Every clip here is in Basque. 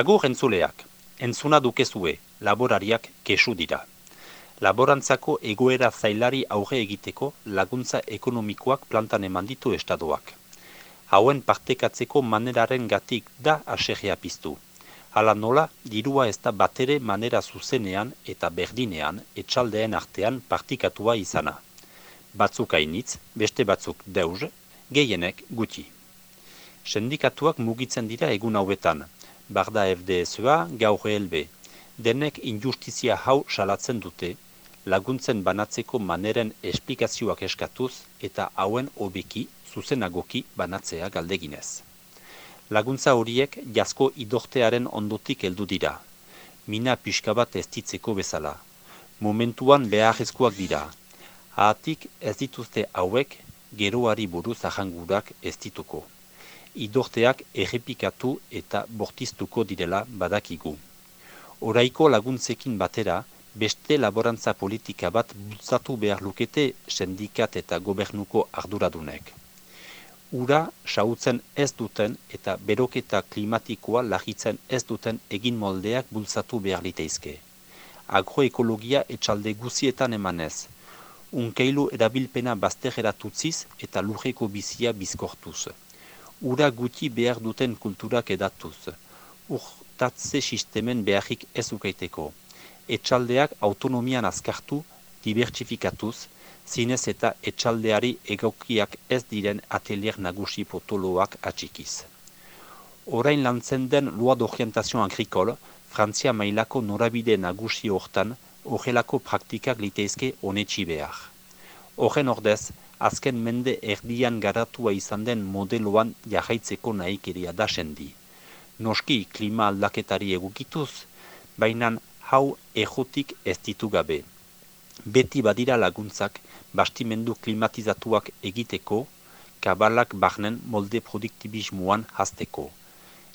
Agur entzuleak, entzuna dukezue, laborariak kesu dira. Laborantzako egoera zailari aurre egiteko laguntza ekonomikoak plantan eman ditu estadoak. Hauen partekatzeko maneraren gatik da aserrea piztu. Hala nola, dirua ez da batere manera zuzenean eta berdinean etxaldeen artean partikatua izana. Batzuk hainitz, beste batzuk deuz, gehienek gutxi. Sendikatuak mugitzen dira egun hauetan, barda FDSA gaur helbe. Denek injustizia hau salatzen dute, laguntzen banatzeko maneren esplikazioak eskatuz eta hauen hobeki zuzenagoki banatzea galdeginez. Laguntza horiek jasko idortearen ondotik heldu dira. Mina pixka bat ez bezala. Momentuan beharrezkoak dira. Ahatik ez dituzte hauek geroari buruz ahangurak ez dituko. Idorteak errepikatu eta bortiztuko direla badakigu. Oraiko laguntzekin batera, beste laborantza politika bat bultzatu behar lukete sendikat eta gobernuko arduradunek ura sautzen ez duten eta beroketa klimatikoa lagitzen ez duten egin moldeak bultzatu behar liteizke. Agroekologia etxalde guzietan emanez, unkeilu erabilpena baztegeratutziz eta lujeko bizia bizkortuz. Ura guti behar duten kulturak edatuz, urtatze sistemen beharrik ez ukaiteko. Etxaldeak autonomian azkartu, dibertsifikatuz, zinez eta etxaldeari egokiak ez diren atelier nagusi potoloak atxikiz. Orain lantzen den Loi d'Orientation Agricole, Frantzia mailako norabide nagusi hortan, horrelako praktikak liteizke honetxi behar. Horren ordez, azken mende erdian garatua izan den modeloan jahaitzeko nahikeria da sendi. Noski klima aldaketari egukituz, baina hau ejotik ez ditu gabe. Beti badira laguntzak, bastimendu klimatizatuak egiteko, kabalak barnen molde produktibismoan hasteko.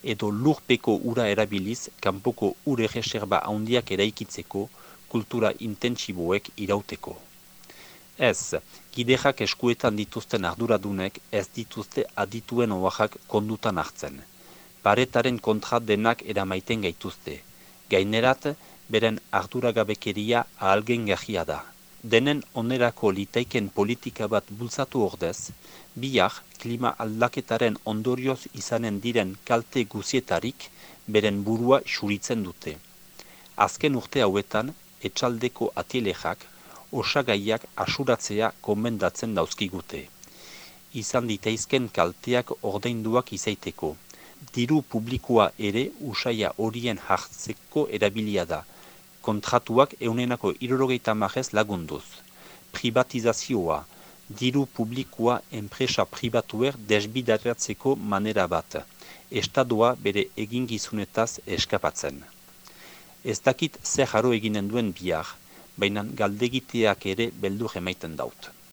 Edo lurpeko ura erabiliz, kanpoko ure reserba handiak eraikitzeko, kultura intentsiboek irauteko. Ez, giderak eskuetan dituzten arduradunek ez dituzte adituen oaxak kondutan hartzen. Paretaren kontra denak eramaiten gaituzte. Gainerat, beren arduragabekeria ahalgen gahia da denen onerako litaiken politika bat bultzatu ordez, biak klima aldaketaren ondorioz izanen diren kalte guzietarik beren burua xuritzen dute. Azken urte hauetan, etxaldeko atielejak, osagaiak asuratzea komendatzen dauzkigute. Izan diteizken kalteak ordeinduak izaiteko. Diru publikoa ere usaia horien hartzeko erabilia da, kontratuak eunenako irrogeita marrez lagunduz. Privatizazioa, diru publikoa enpresa pribatuer desbidaratzeko manera bat, estadoa bere egingizunetaz eskapatzen. Ez dakit zer jaro eginen duen bihar, baina galdegiteak ere beldur emaiten daut.